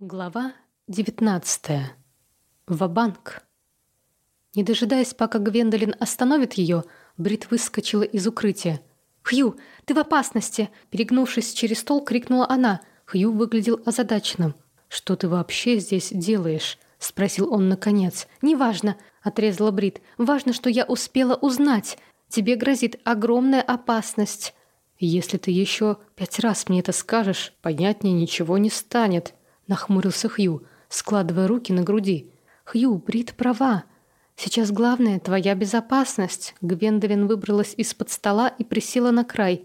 Глава 19. Ва-банк. Не дожидаясь, пока Гвендолин остановит ее, Брит выскочила из укрытия. «Хью, ты в опасности!» Перегнувшись через стол, крикнула она. Хью выглядел озадаченным. «Что ты вообще здесь делаешь?» Спросил он наконец. «Неважно», — отрезала Брит. «Важно, что я успела узнать. Тебе грозит огромная опасность». «Если ты еще пять раз мне это скажешь, понятнее ничего не станет», нахмурился Хью, складывая руки на груди. «Хью, Брит права. Сейчас главное — твоя безопасность». Гвендолин выбралась из-под стола и присела на край.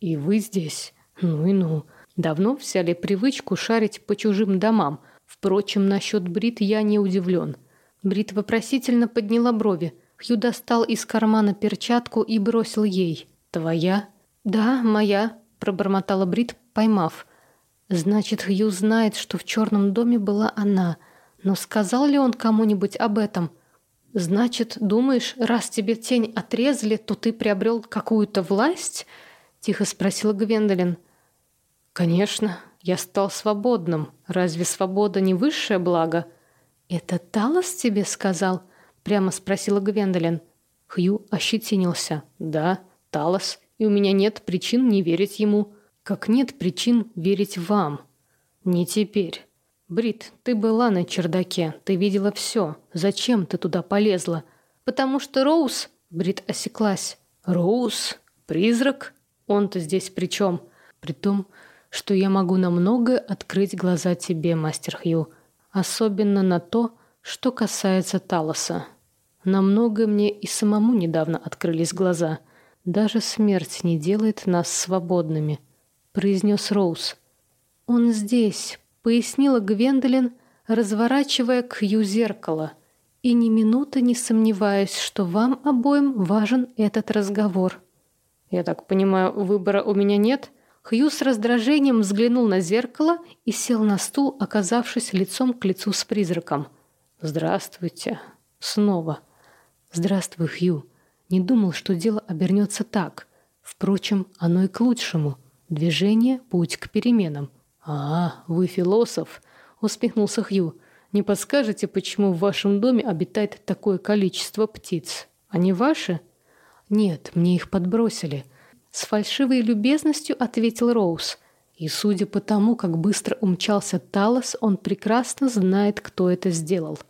«И вы здесь? Ну и ну. Давно взяли привычку шарить по чужим домам. Впрочем, насчет Брит я не удивлен». Брит вопросительно подняла брови. Хью достал из кармана перчатку и бросил ей. «Твоя?» «Да, моя», — пробормотала Брит, поймав. Значит, Хью знает, что в черном доме была она. Но сказал ли он кому-нибудь об этом? Значит, думаешь, раз тебе тень отрезали, то ты приобрел какую-то власть? Тихо спросила Гвендолин. Конечно, я стал свободным. Разве свобода не высшее благо? Это Талос тебе сказал? Прямо спросила Гвендолин. Хью ощетинился. Да, Талос, и у меня нет причин не верить ему. Как нет причин верить вам. Не теперь. Брит, ты была на чердаке, ты видела все. Зачем ты туда полезла? Потому что Роуз... Брит осеклась. Роуз? Призрак? Он-то здесь при чем? При том, что я могу на многое открыть глаза тебе, мастер Хью. Особенно на то, что касается Талоса. На многое мне и самому недавно открылись глаза. Даже смерть не делает нас свободными произнес Роуз. «Он здесь», — пояснила Гвендолин, разворачивая к Хью зеркало. «И ни минуты не сомневаюсь, что вам обоим важен этот разговор». «Я так понимаю, выбора у меня нет?» Хью с раздражением взглянул на зеркало и сел на стул, оказавшись лицом к лицу с призраком. «Здравствуйте. Снова». «Здравствуй, Хью. Не думал, что дело обернется так. Впрочем, оно и к лучшему. Движение – путь к переменам. «А, вы философ», – усмехнулся Хью. «Не подскажете, почему в вашем доме обитает такое количество птиц? Они ваши?» «Нет, мне их подбросили». С фальшивой любезностью ответил Роуз. И судя по тому, как быстро умчался Талос, он прекрасно знает, кто это сделал.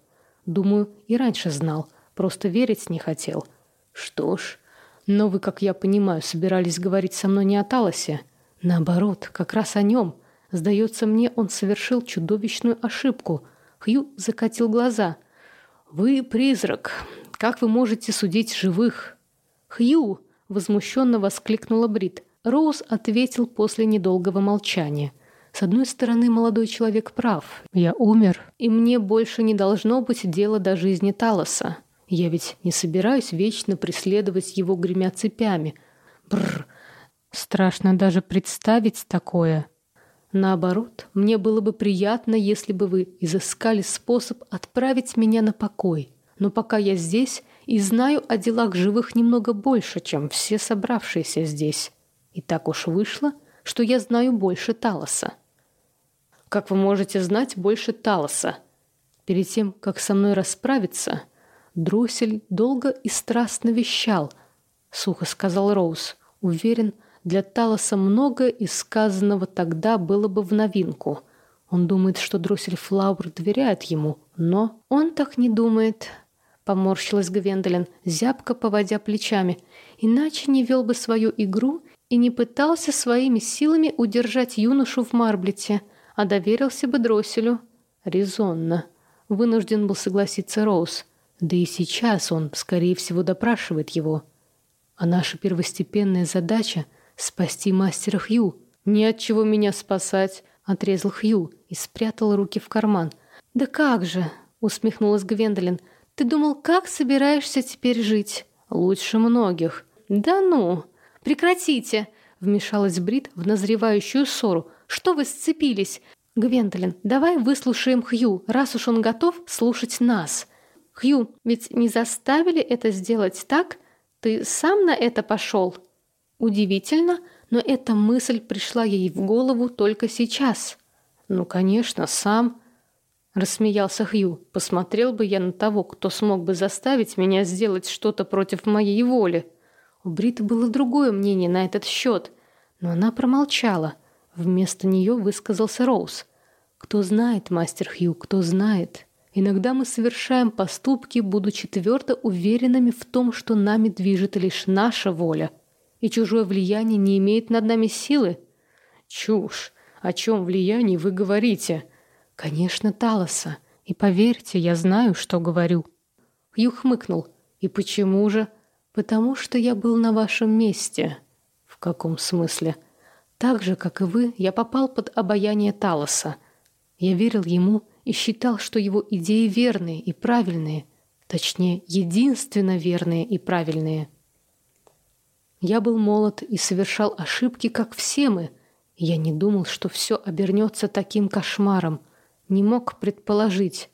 Думаю, и раньше знал, просто верить не хотел. Что ж, но вы, как я понимаю, собирались говорить со мной не о Талосе. Наоборот, как раз о нем. Сдается мне, он совершил чудовищную ошибку. Хью закатил глаза. «Вы призрак. Как вы можете судить живых?» «Хью!» — возмущенно воскликнула Брит. Роуз ответил после недолгого молчания. «С одной стороны, молодой человек прав. Я умер, и мне больше не должно быть дела до жизни Талоса. Я ведь не собираюсь вечно преследовать его, гремя цепями. Бррр, Страшно даже представить такое. Наоборот, мне было бы приятно, если бы вы изыскали способ отправить меня на покой. Но пока я здесь и знаю о делах живых немного больше, чем все собравшиеся здесь. И так уж вышло, что я знаю больше Талоса. Как вы можете знать больше Талоса? Перед тем, как со мной расправиться, Дроссель долго и страстно вещал, сухо сказал Роуз. Уверен, для Талоса многое из сказанного тогда было бы в новинку. Он думает, что Дроссель Флауэр доверяет ему, но он так не думает. Поморщилась Гвендолин, зябко поводя плечами. Иначе не вел бы свою игру и не пытался своими силами удержать юношу в Марблете, а доверился бы Дросселю. Резонно. Вынужден был согласиться Роуз. Да и сейчас он, скорее всего, допрашивает его. А наша первостепенная задача — спасти мастера Хью. Не от чего меня спасать, отрезал Хью и спрятал руки в карман. Да как же, усмехнулась Гвендолин. Ты думал, как собираешься теперь жить? Лучше многих. Да ну, прекратите, вмешалась Брит в назревающую ссору. Что вы сцепились? Гвендолин, давай выслушаем Хью, раз уж он готов слушать нас. Хью, ведь не заставили это сделать так? Ты сам на это пошел?» Удивительно, но эта мысль пришла ей в голову только сейчас. Ну, конечно, сам. Рассмеялся Хью. Посмотрел бы я на того, кто смог бы заставить меня сделать что-то против моей воли. У Бриты было другое мнение на этот счет, но она промолчала. Вместо нее высказался Роуз. «Кто знает, мастер Хью, кто знает. Иногда мы совершаем поступки, будучи твердо уверенными в том, что нами движет лишь наша воля, и чужое влияние не имеет над нами силы». «Чушь! О чем влиянии вы говорите?» «Конечно, Талоса. И поверьте, я знаю, что говорю». Хью хмыкнул. «И почему же?» «Потому что я был на вашем месте». «В каком смысле?» «Так же, как и вы, я попал под обаяние Талоса. Я верил ему и считал, что его идеи верные и правильные, точнее, единственно верные и правильные. Я был молод и совершал ошибки, как все мы. Я не думал, что все обернется таким кошмаром — не мог предположить.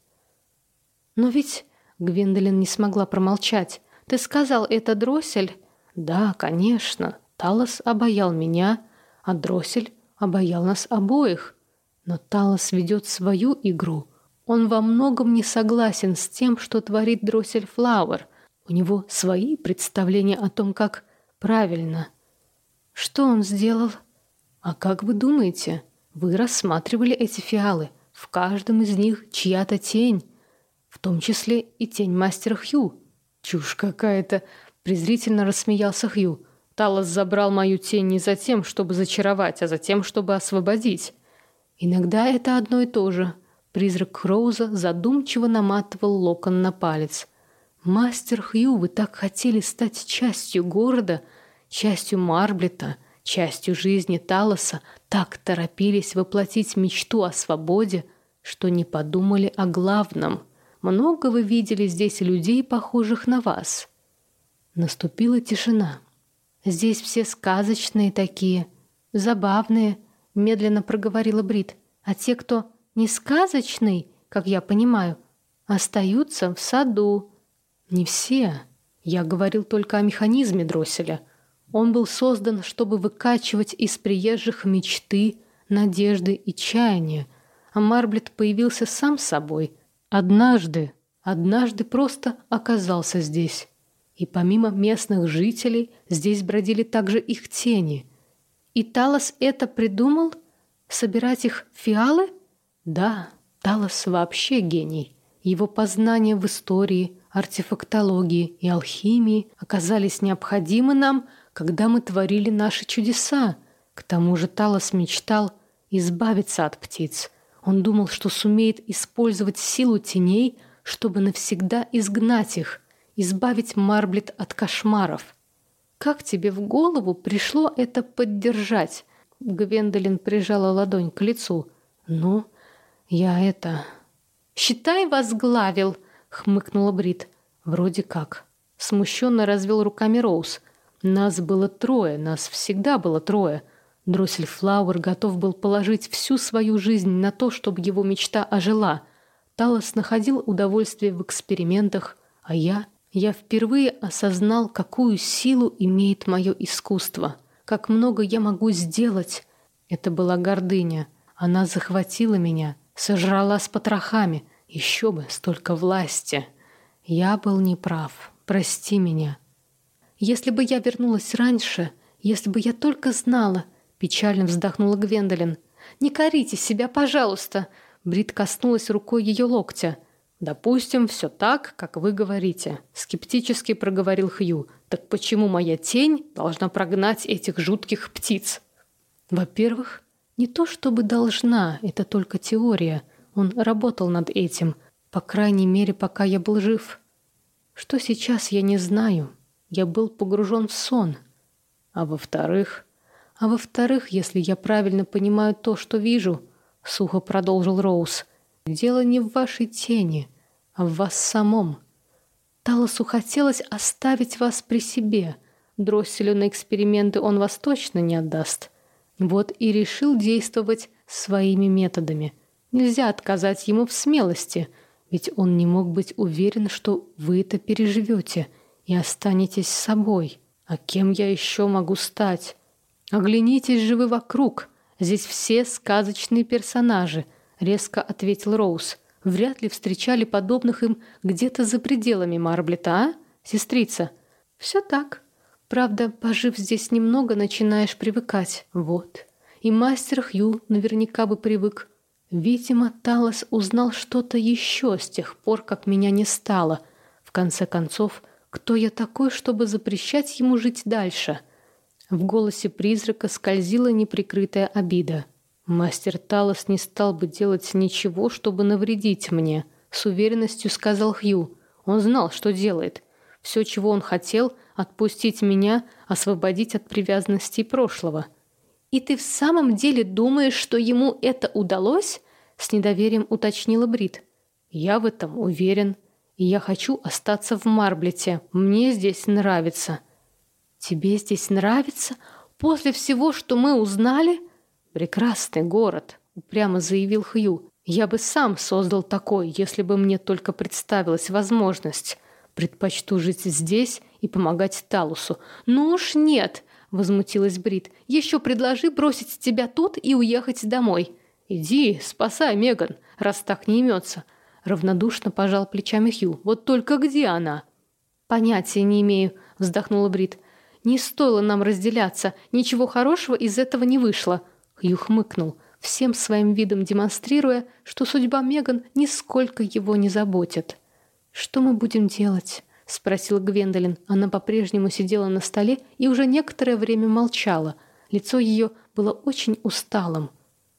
Но ведь Гвендолин не смогла промолчать. Ты сказал, это дроссель? Да, конечно. Талос обаял меня, а дроссель обаял нас обоих. Но Талос ведет свою игру. Он во многом не согласен с тем, что творит дроссель Флауэр. У него свои представления о том, как правильно. Что он сделал? А как вы думаете? Вы рассматривали эти фиалы? В каждом из них чья-то тень, в том числе и тень мастера Хью. Чушь какая-то, презрительно рассмеялся Хью. Талос забрал мою тень не за тем, чтобы зачаровать, а за тем, чтобы освободить. Иногда это одно и то же. Призрак Кроуза задумчиво наматывал локон на палец. «Мастер Хью, вы так хотели стать частью города, частью Марблета, частью жизни Талоса, так торопились воплотить мечту о свободе, что не подумали о главном. Много вы видели здесь людей, похожих на вас. Наступила тишина. Здесь все сказочные такие, забавные, медленно проговорила Брит. А те, кто не сказочный, как я понимаю, остаются в саду. Не все. Я говорил только о механизме дросселя. Он был создан, чтобы выкачивать из приезжих мечты, надежды и чаяния, а Марблет появился сам собой. Однажды, однажды просто оказался здесь. И помимо местных жителей, здесь бродили также их тени. И Талос это придумал? Собирать их фиалы? Да, Талос вообще гений. Его познания в истории, артефактологии и алхимии оказались необходимы нам – когда мы творили наши чудеса. К тому же Талос мечтал избавиться от птиц. Он думал, что сумеет использовать силу теней, чтобы навсегда изгнать их, избавить Марблет от кошмаров. Как тебе в голову пришло это поддержать? Гвендолин прижала ладонь к лицу. Ну, я это считай возглавил, хмыкнула Брит. Вроде как. Смущенно развел руками Роуз. Нас было трое, нас всегда было трое. Дроссель Флауэр готов был положить всю свою жизнь на то, чтобы его мечта ожила. Талос находил удовольствие в экспериментах, а я... Я впервые осознал, какую силу имеет мое искусство, как много я могу сделать. Это была гордыня. Она захватила меня, сожрала с потрохами. Еще бы, столько власти. Я был неправ. Прости меня. Если бы я вернулась раньше, если бы я только знала, печально вздохнула Гвендолин. Не корите себя, пожалуйста. Брит коснулась рукой ее локтя. Допустим, все так, как вы говорите, скептически проговорил Хью. Так почему моя тень должна прогнать этих жутких птиц? Во-первых, не то чтобы должна, это только теория. Он работал над этим, по крайней мере, пока я был жив. Что сейчас, я не знаю. Я был погружен в сон. А во-вторых... А во-вторых, если я правильно понимаю то, что вижу, сухо продолжил Роуз, дело не в вашей тени, а в вас самом. Талосу хотелось оставить вас при себе. Дросселю на эксперименты он вас точно не отдаст. Вот и решил действовать своими методами. Нельзя отказать ему в смелости, ведь он не мог быть уверен, что вы это переживете — и останетесь собой. А кем я еще могу стать? Оглянитесь же вы вокруг. Здесь все сказочные персонажи», — резко ответил Роуз. «Вряд ли встречали подобных им где-то за пределами Марблета, а, сестрица?» «Все так. Правда, пожив здесь немного, начинаешь привыкать. Вот. И мастер Хью наверняка бы привык. Видимо, Талос узнал что-то еще с тех пор, как меня не стало. В конце концов, кто я такой, чтобы запрещать ему жить дальше?» В голосе призрака скользила неприкрытая обида. «Мастер Талос не стал бы делать ничего, чтобы навредить мне», — с уверенностью сказал Хью. Он знал, что делает. Все, чего он хотел — отпустить меня, освободить от привязанностей прошлого. «И ты в самом деле думаешь, что ему это удалось?» — с недоверием уточнила Брит. «Я в этом уверен. Я хочу остаться в Марблете. Мне здесь нравится». «Тебе здесь нравится? После всего, что мы узнали?» «Прекрасный город», — упрямо заявил Хью. «Я бы сам создал такой, если бы мне только представилась возможность. Предпочту жить здесь и помогать Талусу». «Ну уж нет», — возмутилась Брит. «Еще предложи бросить тебя тут и уехать домой». «Иди, спасай Меган, раз так не имется». Равнодушно пожал плечами Хью. «Вот только где она?» «Понятия не имею», — вздохнула Брит. Не стоило нам разделяться, ничего хорошего из этого не вышло. Хью хмыкнул, всем своим видом демонстрируя, что судьба Меган нисколько его не заботит. «Что мы будем делать?» — спросила Гвендолин. Она по-прежнему сидела на столе и уже некоторое время молчала. Лицо ее было очень усталым.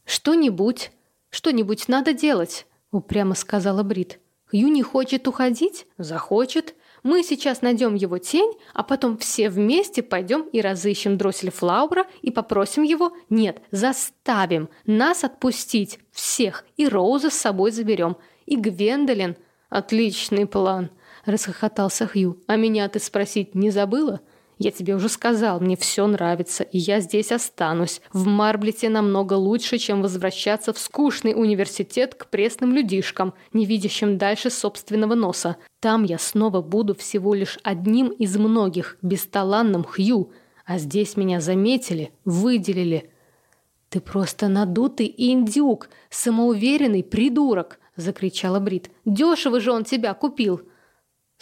«Что-нибудь, что-нибудь надо делать», — упрямо сказала Брит. «Хью не хочет уходить? Захочет. Мы сейчас найдем его тень, а потом все вместе пойдем и разыщем дроссель Флаура и попросим его, нет, заставим нас отпустить всех, и Роуза с собой заберем. И Гвендолин. Отличный план, расхохотался Хью. А меня ты спросить не забыла? Я тебе уже сказал, мне все нравится, и я здесь останусь. В Марблете намного лучше, чем возвращаться в скучный университет к пресным людишкам, не видящим дальше собственного носа. Там я снова буду всего лишь одним из многих, бесталанным Хью. А здесь меня заметили, выделили. «Ты просто надутый индюк, самоуверенный придурок!» — закричала Брит. «Дешево же он тебя купил!»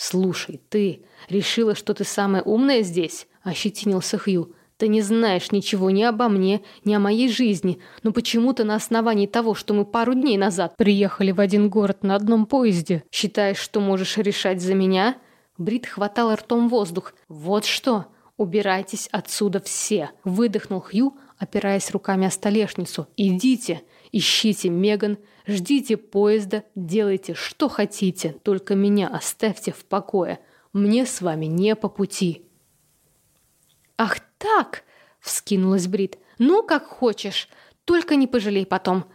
«Слушай, ты решила, что ты самая умная здесь?» – ощетинился Хью. «Ты не знаешь ничего ни обо мне, ни о моей жизни, но почему-то на основании того, что мы пару дней назад приехали в один город на одном поезде, считаешь, что можешь решать за меня?» Брит хватал ртом воздух. «Вот что! Убирайтесь отсюда все!» – выдохнул Хью, опираясь руками о столешницу. «Идите, ищите Меган, Ждите поезда, делайте, что хотите, только меня оставьте в покое. Мне с вами не по пути». «Ах так!» — вскинулась Брит. «Ну, как хочешь, только не пожалей потом».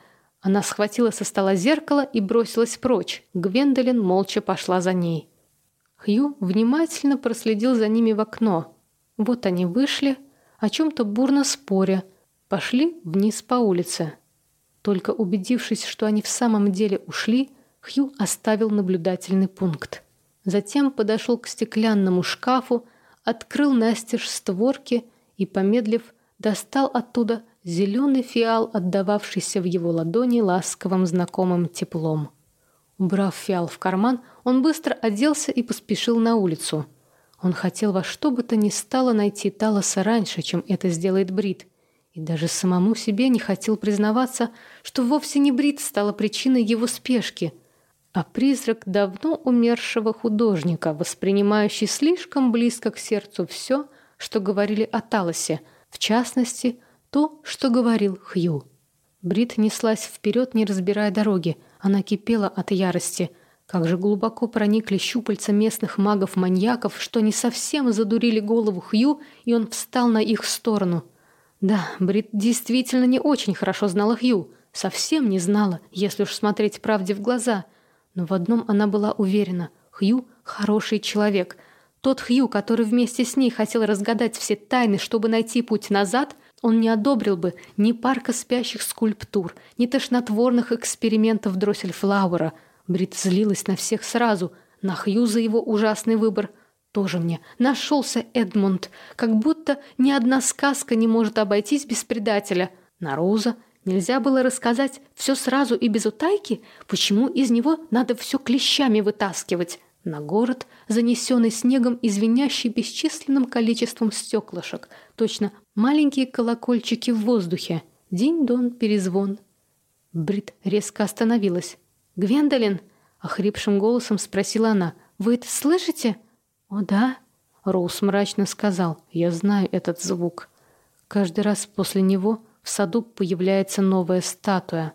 Она схватила со стола зеркало и бросилась прочь. Гвендолин молча пошла за ней. Хью внимательно проследил за ними в окно. Вот они вышли, о чем-то бурно споря, пошли вниз по улице. Только убедившись, что они в самом деле ушли, Хью оставил наблюдательный пункт. Затем подошел к стеклянному шкафу, открыл настежь створки и, помедлив, достал оттуда зеленый фиал, отдававшийся в его ладони ласковым знакомым теплом. Убрав фиал в карман, он быстро оделся и поспешил на улицу. Он хотел во что бы то ни стало найти Талоса раньше, чем это сделает Брит, и даже самому себе не хотел признаваться, что вовсе не Брит стала причиной его спешки, а призрак давно умершего художника, воспринимающий слишком близко к сердцу все, что говорили о Талосе, в частности, то, что говорил Хью. Брит неслась вперед, не разбирая дороги. Она кипела от ярости. Как же глубоко проникли щупальца местных магов-маньяков, что не совсем задурили голову Хью, и он встал на их сторону — да, Брит действительно не очень хорошо знала Хью. Совсем не знала, если уж смотреть правде в глаза. Но в одном она была уверена. Хью — хороший человек. Тот Хью, который вместе с ней хотел разгадать все тайны, чтобы найти путь назад, он не одобрил бы ни парка спящих скульптур, ни тошнотворных экспериментов Дроссельфлауэра. Брит злилась на всех сразу. На Хью за его ужасный выбор — тоже мне нашелся Эдмунд, как будто ни одна сказка не может обойтись без предателя. На Роуза нельзя было рассказать все сразу и без утайки? Почему из него надо все клещами вытаскивать? На город, занесенный снегом и бесчисленным количеством стеклышек. Точно маленькие колокольчики в воздухе. День-дон, перезвон. Брит резко остановилась. «Гвендолин!» — охрипшим голосом спросила она. «Вы это слышите?» «О, да?» — Роуз мрачно сказал. «Я знаю этот звук. Каждый раз после него в саду появляется новая статуя».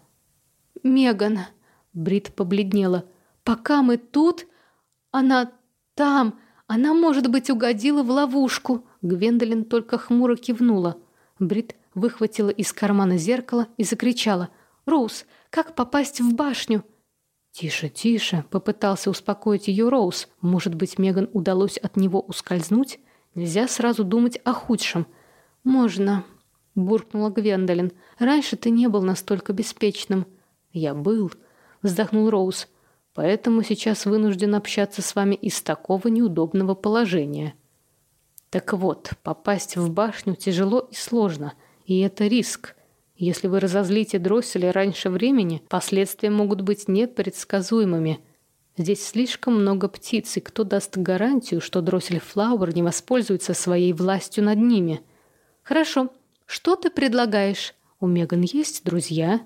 «Меган!» — Брит побледнела. «Пока мы тут, она там, она, может быть, угодила в ловушку». Гвендолин только хмуро кивнула. Брит выхватила из кармана зеркало и закричала. «Роуз, как попасть в башню?» «Тише, тише», — попытался успокоить ее Роуз. «Может быть, Меган удалось от него ускользнуть? Нельзя сразу думать о худшем». «Можно», — буркнула Гвендолин. «Раньше ты не был настолько беспечным». «Я был», — вздохнул Роуз. «Поэтому сейчас вынужден общаться с вами из такого неудобного положения». «Так вот, попасть в башню тяжело и сложно, и это риск». Если вы разозлите дросселя раньше времени, последствия могут быть непредсказуемыми. Здесь слишком много птиц, и кто даст гарантию, что дроссель Флауэр не воспользуется своей властью над ними? Хорошо. Что ты предлагаешь? У Меган есть друзья?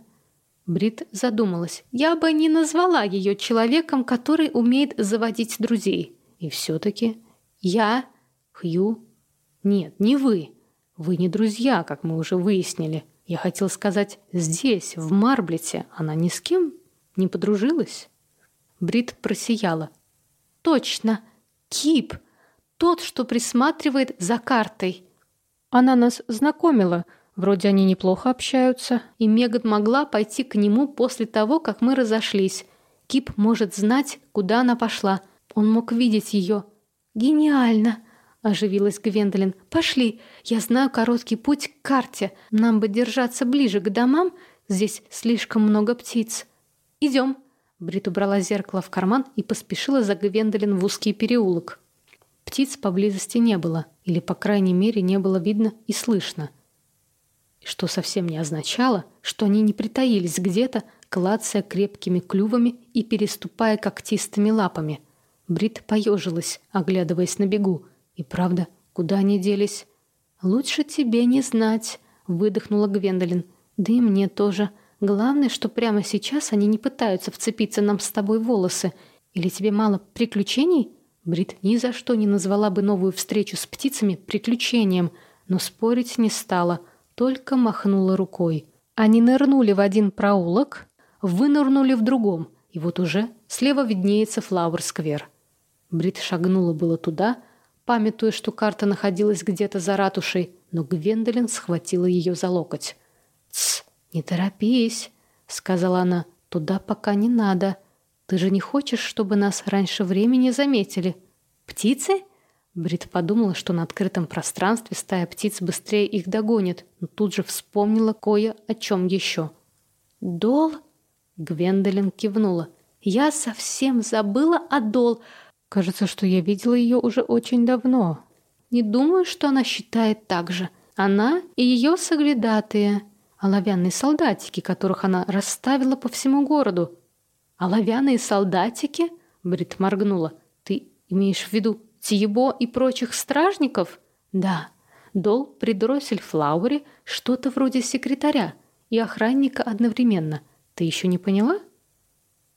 Брит задумалась. Я бы не назвала ее человеком, который умеет заводить друзей. И все-таки я, Хью... Нет, не вы. Вы не друзья, как мы уже выяснили. Я хотел сказать, здесь, в Марблете, она ни с кем не подружилась. Брит просияла. Точно, Кип, тот, что присматривает за картой. Она нас знакомила. Вроде они неплохо общаются. И Меган могла пойти к нему после того, как мы разошлись. Кип может знать, куда она пошла. Он мог видеть ее. Гениально! Оживилась Гвендолин. «Пошли! Я знаю короткий путь к карте. Нам бы держаться ближе к домам. Здесь слишком много птиц. Идем!» Брит убрала зеркало в карман и поспешила за Гвендолин в узкий переулок. Птиц поблизости не было, или, по крайней мере, не было видно и слышно. Что совсем не означало, что они не притаились где-то, клацая крепкими клювами и переступая когтистыми лапами. Брит поежилась, оглядываясь на бегу. И правда, куда они делись? Лучше тебе не знать, выдохнула Гвендолин. Да и мне тоже. Главное, что прямо сейчас они не пытаются вцепиться нам с тобой в волосы. Или тебе мало приключений? Брит ни за что не назвала бы новую встречу с птицами приключением, но спорить не стала, только махнула рукой. Они нырнули в один проулок, вынырнули в другом, и вот уже слева виднеется Флауэр-сквер. Брит шагнула было туда, памятуя, что карта находилась где-то за ратушей, но Гвендолин схватила ее за локоть. «Тсс, не торопись», — сказала она, — «туда пока не надо. Ты же не хочешь, чтобы нас раньше времени заметили?» «Птицы?» Брит подумала, что на открытом пространстве стая птиц быстрее их догонит, но тут же вспомнила кое о чем еще. «Дол?» Гвендолин кивнула. «Я совсем забыла о Дол. Кажется, что я видела ее уже очень давно. Не думаю, что она считает так же. Она и ее соглядатые. Оловянные солдатики, которых она расставила по всему городу. Оловянные солдатики? Брит моргнула. Ты имеешь в виду Тьебо и прочих стражников? Да. Дол при Дроссельфлауэре что-то вроде секретаря и охранника одновременно. Ты еще не поняла?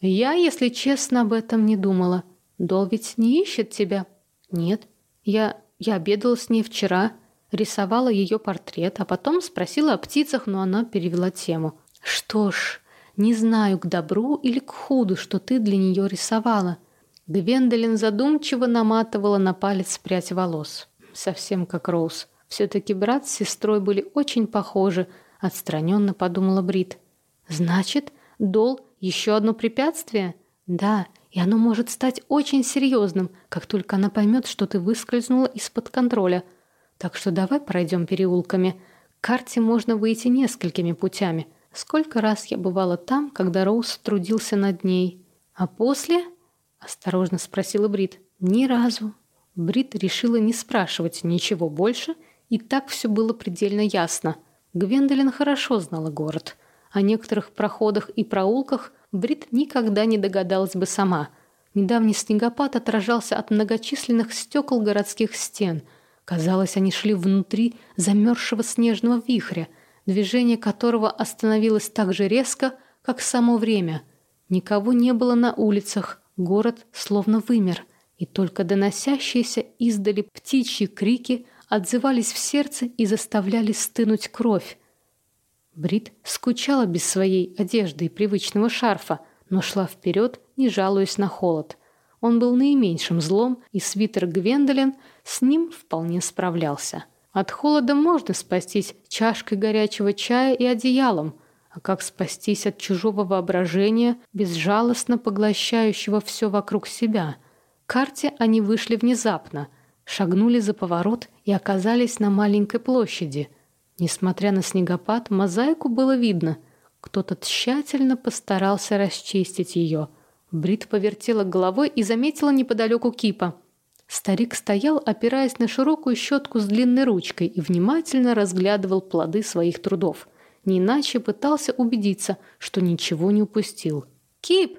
Я, если честно, об этом не думала. Дол ведь не ищет тебя. Нет. Я... я обедала с ней вчера, рисовала ее портрет, а потом спросила о птицах, но она перевела тему. Что ж, не знаю, к добру или к худу, что ты для нее рисовала. Гвендолин задумчиво наматывала на палец прядь волос. Совсем как Роуз. Все-таки брат с сестрой были очень похожи, отстраненно подумала Брит. Значит, Дол еще одно препятствие? Да, и оно может стать очень серьезным, как только она поймет, что ты выскользнула из-под контроля. Так что давай пройдем переулками. К карте можно выйти несколькими путями. Сколько раз я бывала там, когда Роуз трудился над ней. А после... Осторожно спросила Брит. Ни разу. Брит решила не спрашивать ничего больше, и так все было предельно ясно. Гвендолин хорошо знала город. О некоторых проходах и проулках Брит никогда не догадалась бы сама. Недавний снегопад отражался от многочисленных стекол городских стен. Казалось, они шли внутри замерзшего снежного вихря, движение которого остановилось так же резко, как само время. Никого не было на улицах, город словно вымер, и только доносящиеся издали птичьи крики отзывались в сердце и заставляли стынуть кровь. Брит скучала без своей одежды и привычного шарфа, но шла вперед, не жалуясь на холод. Он был наименьшим злом, и свитер Гвендолин с ним вполне справлялся. От холода можно спастись чашкой горячего чая и одеялом, а как спастись от чужого воображения, безжалостно поглощающего все вокруг себя? К карте они вышли внезапно, шагнули за поворот и оказались на маленькой площади. Несмотря на снегопад, мозаику было видно. Кто-то тщательно постарался расчистить ее. Брит повертела головой и заметила неподалеку кипа. Старик стоял, опираясь на широкую щетку с длинной ручкой и внимательно разглядывал плоды своих трудов. Не иначе пытался убедиться, что ничего не упустил. «Кип!»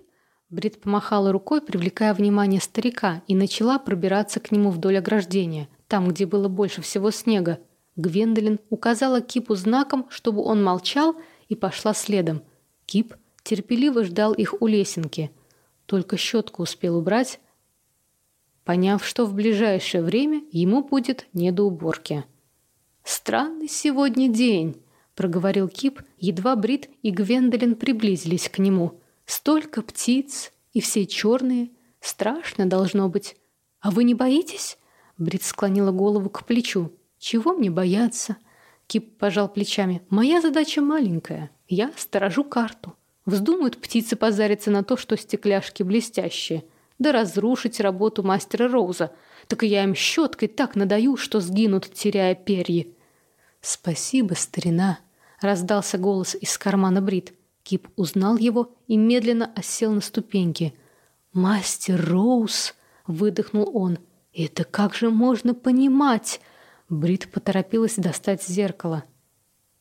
Брит помахала рукой, привлекая внимание старика, и начала пробираться к нему вдоль ограждения, там, где было больше всего снега. Гвендолин указала Кипу знаком, чтобы он молчал, и пошла следом. Кип терпеливо ждал их у лесенки. Только щетку успел убрать, поняв, что в ближайшее время ему будет не до уборки. «Странный сегодня день», — проговорил Кип, едва Брит и Гвендолин приблизились к нему — Столько птиц, и все черные. Страшно должно быть. А вы не боитесь? Брит склонила голову к плечу. Чего мне бояться? Кип пожал плечами. Моя задача маленькая. Я сторожу карту. Вздумают птицы позариться на то, что стекляшки блестящие. Да разрушить работу мастера Роуза. Так я им щеткой так надаю, что сгинут, теряя перья. «Спасибо, старина!» — раздался голос из кармана Брит. Кип узнал его и медленно осел на ступеньки. «Мастер Роуз!» — выдохнул он. «Это как же можно понимать?» Брит поторопилась достать зеркало.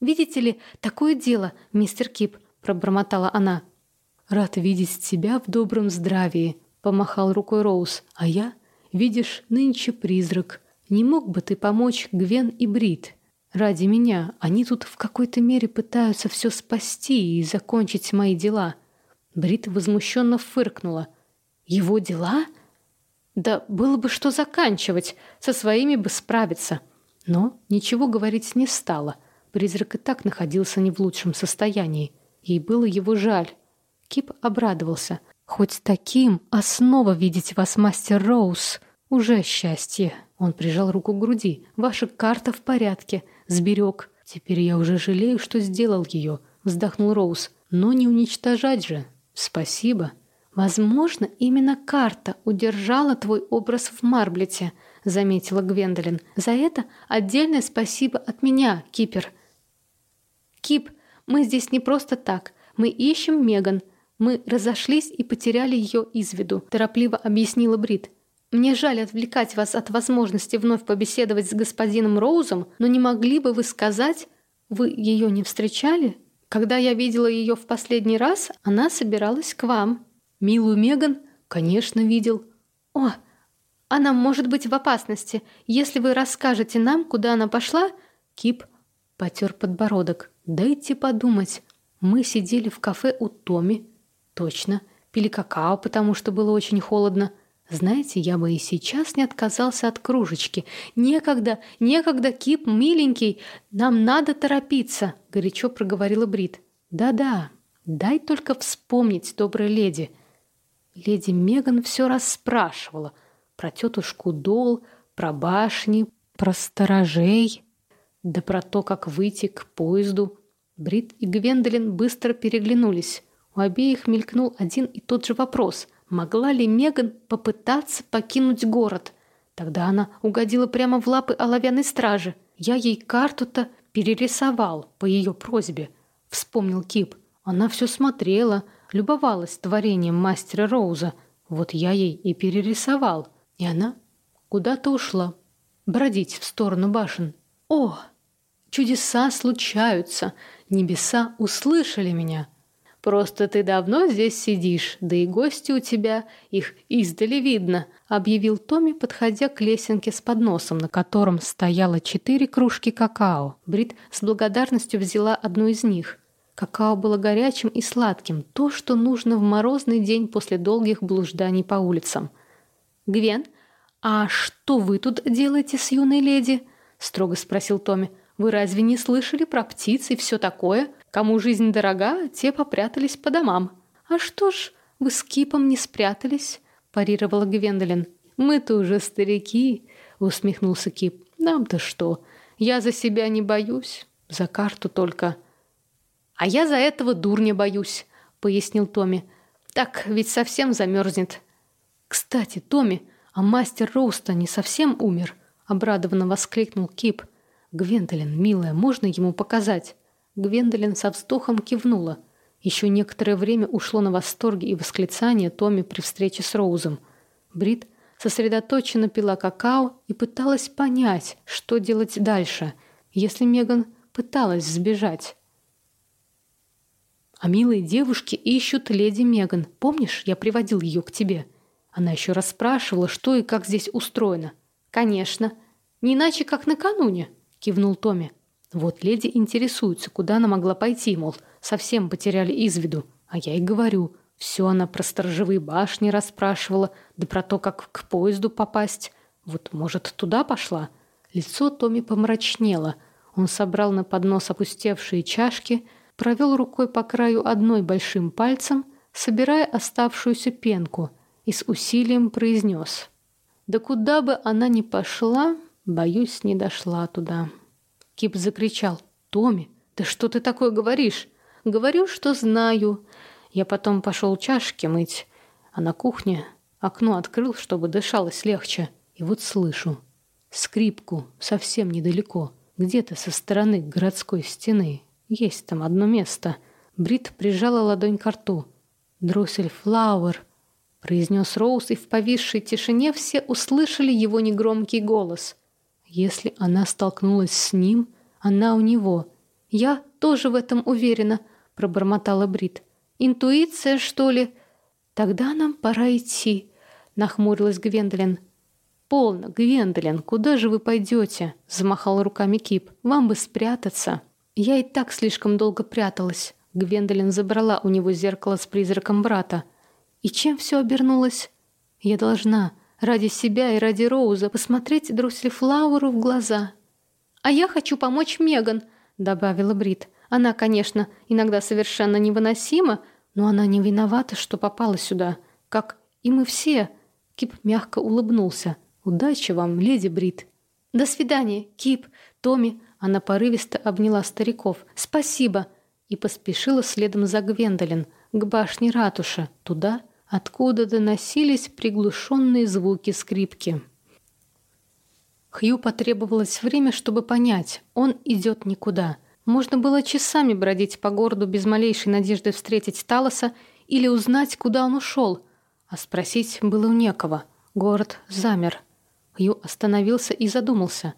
«Видите ли, такое дело, мистер Кип», — пробормотала она. «Рад видеть тебя в добром здравии», — помахал рукой Роуз. «А я, видишь, нынче призрак. Не мог бы ты помочь Гвен и Брит?» Ради меня они тут в какой-то мере пытаются все спасти и закончить мои дела. Брит возмущенно фыркнула. Его дела? Да было бы что заканчивать, со своими бы справиться. Но ничего говорить не стала. Призрак и так находился не в лучшем состоянии. Ей было его жаль. Кип обрадовался. «Хоть таким основа видеть вас, мастер Роуз, уже счастье». Он прижал руку к груди. «Ваша карта в порядке сберег. Теперь я уже жалею, что сделал ее, вздохнул Роуз. Но не уничтожать же. Спасибо. Возможно, именно карта удержала твой образ в Марблете, заметила Гвендолин. За это отдельное спасибо от меня, Кипер. Кип, мы здесь не просто так. Мы ищем Меган. Мы разошлись и потеряли ее из виду, торопливо объяснила Брит. Мне жаль отвлекать вас от возможности вновь побеседовать с господином Роузом, но не могли бы вы сказать, вы ее не встречали? Когда я видела ее в последний раз, она собиралась к вам. Милую Меган, конечно, видел. О, она может быть в опасности. Если вы расскажете нам, куда она пошла, Кип потер подбородок. Дайте подумать. Мы сидели в кафе у Томи. Точно. Пили какао, потому что было очень холодно. Знаете, я бы и сейчас не отказался от кружечки. Некогда, некогда, Кип, миленький, нам надо торопиться, горячо проговорила Брит. Да-да, дай только вспомнить, добрая леди. Леди Меган все раз спрашивала про тетушку Дол, про башни, про сторожей, да про то, как выйти к поезду. Брит и Гвендолин быстро переглянулись. У обеих мелькнул один и тот же вопрос — Могла ли Меган попытаться покинуть город? Тогда она угодила прямо в лапы оловянной стражи. Я ей карту-то перерисовал по ее просьбе. Вспомнил Кип. Она все смотрела, любовалась творением мастера Роуза. Вот я ей и перерисовал. И она куда-то ушла. Бродить в сторону башен. О! Чудеса случаются. Небеса услышали меня. Просто ты давно здесь сидишь, да и гости у тебя, их издали видно», — объявил Томми, подходя к лесенке с подносом, на котором стояло четыре кружки какао. Брит с благодарностью взяла одну из них. Какао было горячим и сладким, то, что нужно в морозный день после долгих блужданий по улицам. «Гвен, а что вы тут делаете с юной леди?» — строго спросил Томми. «Вы разве не слышали про птиц и все такое? Кому жизнь дорога, те попрятались по домам. А что ж, вы с Кипом не спрятались? парировала Гвендолин. Мы-то уже старики, усмехнулся Кип. Нам-то что? Я за себя не боюсь, за карту только. А я за этого дурня боюсь, пояснил Томми. Так ведь совсем замерзнет. Кстати, Томми, а мастер Роуста не совсем умер? обрадованно воскликнул Кип. Гвендолин, милая, можно ему показать? Гвендолин со вздохом кивнула. Еще некоторое время ушло на восторги и восклицания Томми при встрече с Роузом. Брит сосредоточенно пила какао и пыталась понять, что делать дальше, если Меган пыталась сбежать. А милые девушки ищут леди Меган. Помнишь, я приводил ее к тебе? Она еще расспрашивала, что и как здесь устроено. Конечно. Не иначе, как накануне, кивнул Томми. Вот леди интересуется, куда она могла пойти, мол, совсем потеряли из виду. А я и говорю, все она про сторожевые башни расспрашивала, да про то, как к поезду попасть. Вот, может, туда пошла? Лицо Томи помрачнело. Он собрал на поднос опустевшие чашки, провел рукой по краю одной большим пальцем, собирая оставшуюся пенку, и с усилием произнес. «Да куда бы она ни пошла, боюсь, не дошла туда». Кип закричал. «Томми, да что ты такое говоришь?» «Говорю, что знаю». Я потом пошел чашки мыть, а на кухне окно открыл, чтобы дышалось легче. И вот слышу скрипку совсем недалеко, где-то со стороны городской стены. Есть там одно место. Брит прижала ладонь к рту. «Дроссель Флауэр», — произнес Роуз, и в повисшей тишине все услышали его негромкий голос — если она столкнулась с ним, она у него. Я тоже в этом уверена, пробормотала Брит. Интуиция, что ли? Тогда нам пора идти, нахмурилась Гвендолин. Полно, Гвендолин, куда же вы пойдете? замахал руками Кип. Вам бы спрятаться. Я и так слишком долго пряталась. Гвендолин забрала у него зеркало с призраком брата. И чем все обернулось? Я должна, Ради себя и ради Роуза посмотреть Друсли Флауэру в глаза. «А я хочу помочь Меган», — добавила Брит. «Она, конечно, иногда совершенно невыносима, но она не виновата, что попала сюда. Как и мы все». Кип мягко улыбнулся. «Удачи вам, леди Брит». «До свидания, Кип, Томми». Она порывисто обняла стариков. «Спасибо!» И поспешила следом за Гвендолин, к башне ратуши, туда, откуда доносились приглушенные звуки скрипки. Хью потребовалось время, чтобы понять, он идет никуда. Можно было часами бродить по городу без малейшей надежды встретить Талоса или узнать, куда он ушел, а спросить было у некого. Город замер. Хью остановился и задумался.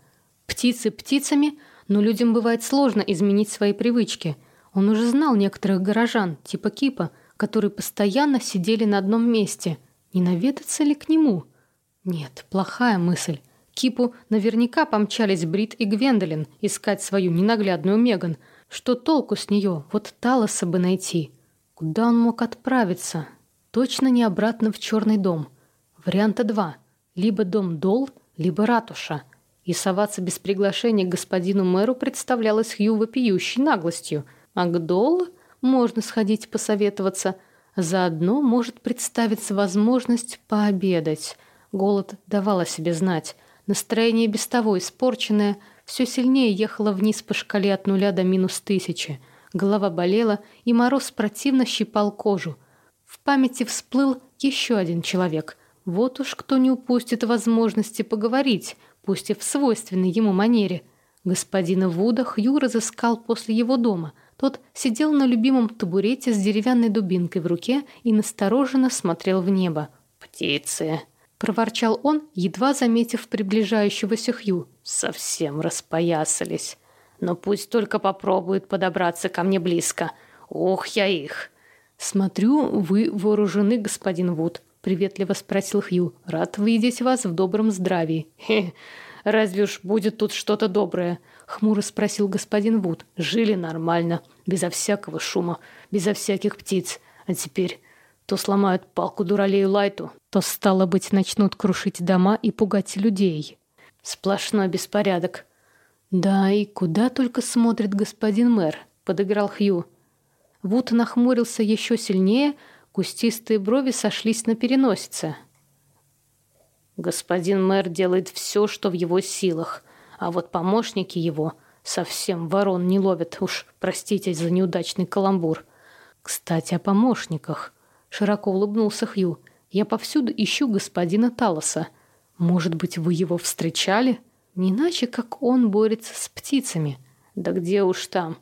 Птицы птицами, но людям бывает сложно изменить свои привычки. Он уже знал некоторых горожан, типа Кипа, которые постоянно сидели на одном месте. Не наведаться ли к нему? Нет, плохая мысль. Кипу наверняка помчались Брит и Гвендолин искать свою ненаглядную Меган. Что толку с нее? Вот Талоса бы найти. Куда он мог отправиться? Точно не обратно в черный дом. Варианта два. Либо дом Дол, либо ратуша. И соваться без приглашения к господину мэру представлялось Хью вопиющей наглостью. А к Дол можно сходить посоветоваться. Заодно может представиться возможность пообедать. Голод давал о себе знать. Настроение без того испорченное все сильнее ехало вниз по шкале от нуля до минус тысячи. Голова болела, и мороз противно щипал кожу. В памяти всплыл еще один человек. Вот уж кто не упустит возможности поговорить, пусть и в свойственной ему манере. Господина Вуда Хью разыскал после его дома — тот сидел на любимом табурете с деревянной дубинкой в руке и настороженно смотрел в небо. «Птицы!» — проворчал он, едва заметив приближающегося Хью. «Совсем распоясались. но пусть только попробует подобраться ко мне близко. Ох, я их!» «Смотрю, вы вооружены, господин Вуд», — приветливо спросил Хью. «Рад видеть вас в добром здравии». «Хе, разве уж будет тут что-то доброе?» — хмуро спросил господин Вуд. «Жили нормально, безо всякого шума, безо всяких птиц. А теперь то сломают палку дуралею Лайту, то, стало быть, начнут крушить дома и пугать людей. Сплошной беспорядок». «Да, и куда только смотрит господин мэр», — подыграл Хью. Вуд нахмурился еще сильнее, кустистые брови сошлись на переносице. «Господин мэр делает все, что в его силах, а вот помощники его совсем ворон не ловят, уж простите за неудачный каламбур. Кстати, о помощниках». Широко улыбнулся Хью. «Я повсюду ищу господина Талоса. Может быть, вы его встречали? Не иначе, как он борется с птицами». «Да где уж там?»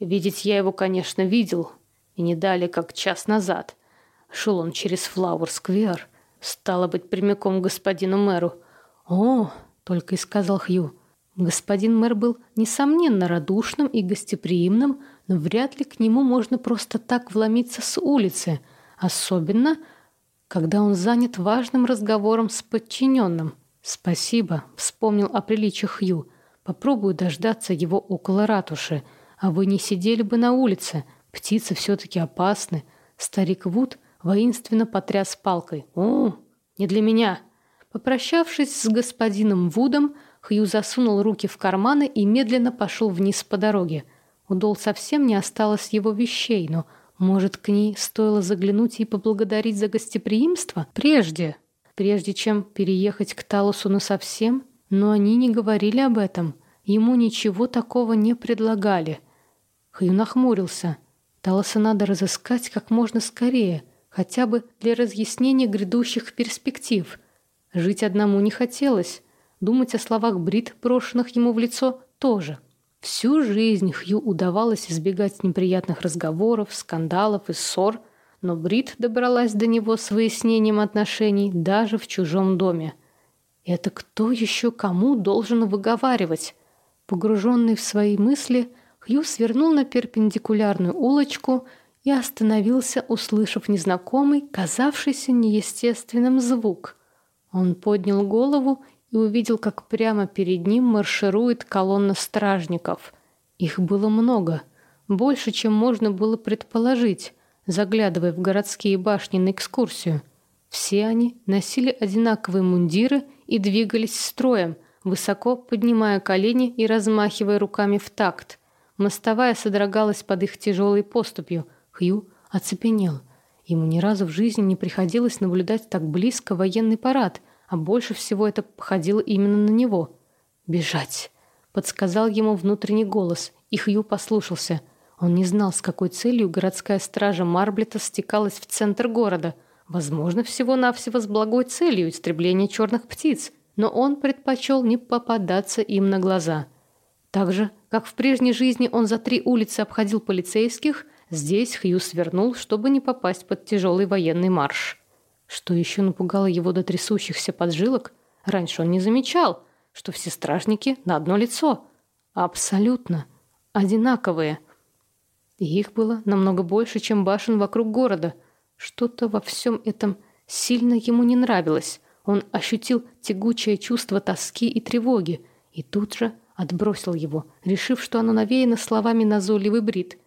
Видеть я его, конечно, видел, и не дали, как час назад. Шел он через Флауэр-сквер, стало быть, прямиком к господину мэру. «О!» — только и сказал Хью. Господин мэр был, несомненно, радушным и гостеприимным, но вряд ли к нему можно просто так вломиться с улицы, особенно, когда он занят важным разговором с подчиненным. «Спасибо», — вспомнил о приличиях Хью. «Попробую дождаться его около ратуши». А вы не сидели бы на улице. Птицы все-таки опасны. Старик Вуд воинственно потряс палкой. «О, не для меня!» Попрощавшись с господином Вудом, Хью засунул руки в карманы и медленно пошел вниз по дороге. У Дол совсем не осталось его вещей, но, может, к ней стоило заглянуть и поблагодарить за гостеприимство прежде, прежде чем переехать к Талусу насовсем? Но они не говорили об этом. Ему ничего такого не предлагали. Хью нахмурился. Талоса надо разыскать как можно скорее, хотя бы для разъяснения грядущих перспектив. Жить одному не хотелось. Думать о словах Брит, брошенных ему в лицо, тоже. Всю жизнь Хью удавалось избегать неприятных разговоров, скандалов и ссор, но Брит добралась до него с выяснением отношений даже в чужом доме. Это кто еще кому должен выговаривать? Погруженный в свои мысли, Хью свернул на перпендикулярную улочку и остановился, услышав незнакомый, казавшийся неестественным звук. Он поднял голову и увидел, как прямо перед ним марширует колонна стражников. Их было много, больше, чем можно было предположить, заглядывая в городские башни на экскурсию. Все они носили одинаковые мундиры и двигались строем, высоко поднимая колени и размахивая руками в такт. Мостовая содрогалась под их тяжелой поступью. Хью оцепенел. Ему ни разу в жизни не приходилось наблюдать так близко военный парад, а больше всего это походило именно на него. «Бежать!» — подсказал ему внутренний голос, и Хью послушался. Он не знал, с какой целью городская стража Марблета стекалась в центр города. Возможно, всего-навсего с благой целью истребления черных птиц, но он предпочел не попадаться им на глаза — так же, как в прежней жизни он за три улицы обходил полицейских, здесь Хью свернул, чтобы не попасть под тяжелый военный марш. Что еще напугало его до трясущихся поджилок? Раньше он не замечал, что все стражники на одно лицо. Абсолютно. Одинаковые. И их было намного больше, чем башен вокруг города. Что-то во всем этом сильно ему не нравилось. Он ощутил тягучее чувство тоски и тревоги. И тут же Отбросил его, решив, что оно навеяно словами назойливый брит.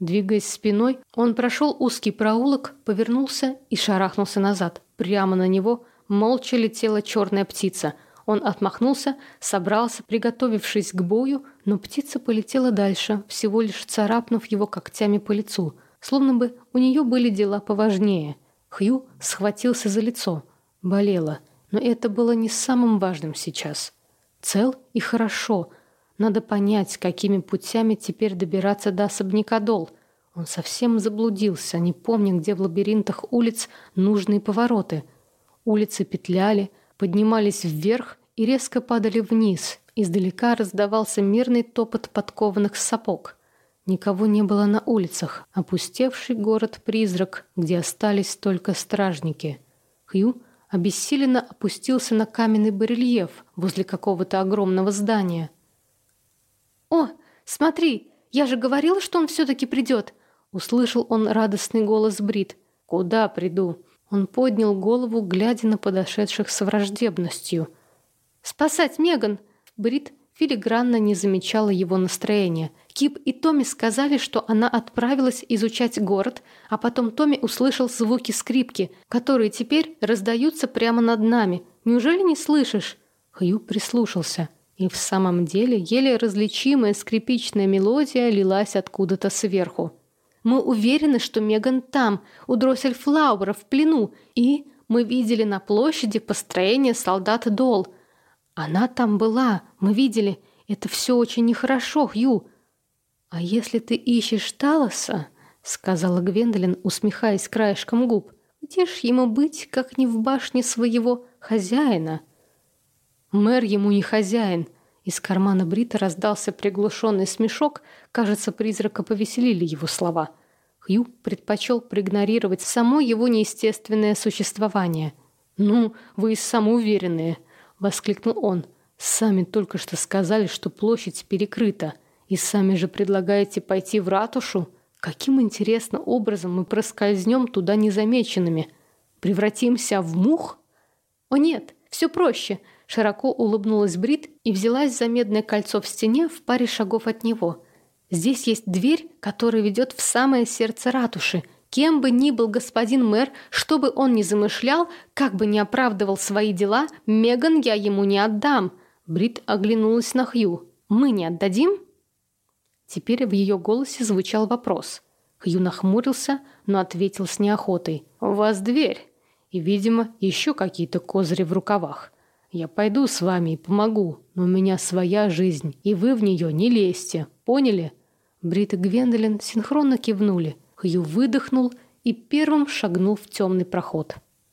Двигаясь спиной, он прошел узкий проулок, повернулся и шарахнулся назад. Прямо на него молча летела черная птица. Он отмахнулся, собрался, приготовившись к бою, но птица полетела дальше, всего лишь царапнув его когтями по лицу, словно бы у нее были дела поважнее. Хью схватился за лицо. Болело, но это было не самым важным сейчас. Цел и хорошо, надо понять, какими путями теперь добираться до особняка Дол. Он совсем заблудился, не помня, где в лабиринтах улиц нужные повороты. Улицы петляли, поднимались вверх и резко падали вниз. Издалека раздавался мирный топот подкованных сапог. Никого не было на улицах. Опустевший город-призрак, где остались только стражники. Хью обессиленно опустился на каменный барельеф возле какого-то огромного здания – «О, Смотри, я же говорила, что он все-таки придет!» Услышал он радостный голос Брит. «Куда приду?» Он поднял голову, глядя на подошедших с враждебностью. «Спасать Меган!» Брит филигранно не замечала его настроения. Кип и Томми сказали, что она отправилась изучать город, а потом Томми услышал звуки скрипки, которые теперь раздаются прямо над нами. Неужели не слышишь? Хью прислушался. И в самом деле еле различимая скрипичная мелодия лилась откуда-то сверху. Мы уверены, что Меган там, у Дроссельфлауэра в плену, и мы видели на площади построение солдат Дол. Она там была, мы видели. Это все очень нехорошо, Хью. А если ты ищешь Талоса, сказала Гвендолин, усмехаясь краешком губ, где ж ему быть, как не в башне своего хозяина? Мэр ему не хозяин. Из кармана Брита раздался приглушенный смешок. Кажется, призрака повеселили его слова. Хью предпочел проигнорировать само его неестественное существование. «Ну, вы и самоуверенные», — воскликнул он. «Сами только что сказали, что площадь перекрыта, и сами же предлагаете пойти в ратушу? Каким интересным образом мы проскользнем туда незамеченными? Превратимся в мух?» «О нет, все проще», — широко улыбнулась Брит и взялась за медное кольцо в стене в паре шагов от него. «Здесь есть дверь, которая ведет в самое сердце ратуши», Кем бы ни был господин мэр, что бы он ни замышлял, как бы ни оправдывал свои дела, Меган я ему не отдам. Брит оглянулась на Хью. «Мы не отдадим?» Теперь в ее голосе звучал вопрос. Хью нахмурился, но ответил с неохотой. «У вас дверь, и, видимо, еще какие-то козыри в рукавах. Я пойду с вами и помогу, но у меня своя жизнь, и вы в нее не лезьте. Поняли?» Брит и Гвендолин синхронно кивнули – Хью выдохнул и первым шагнул в темный проход.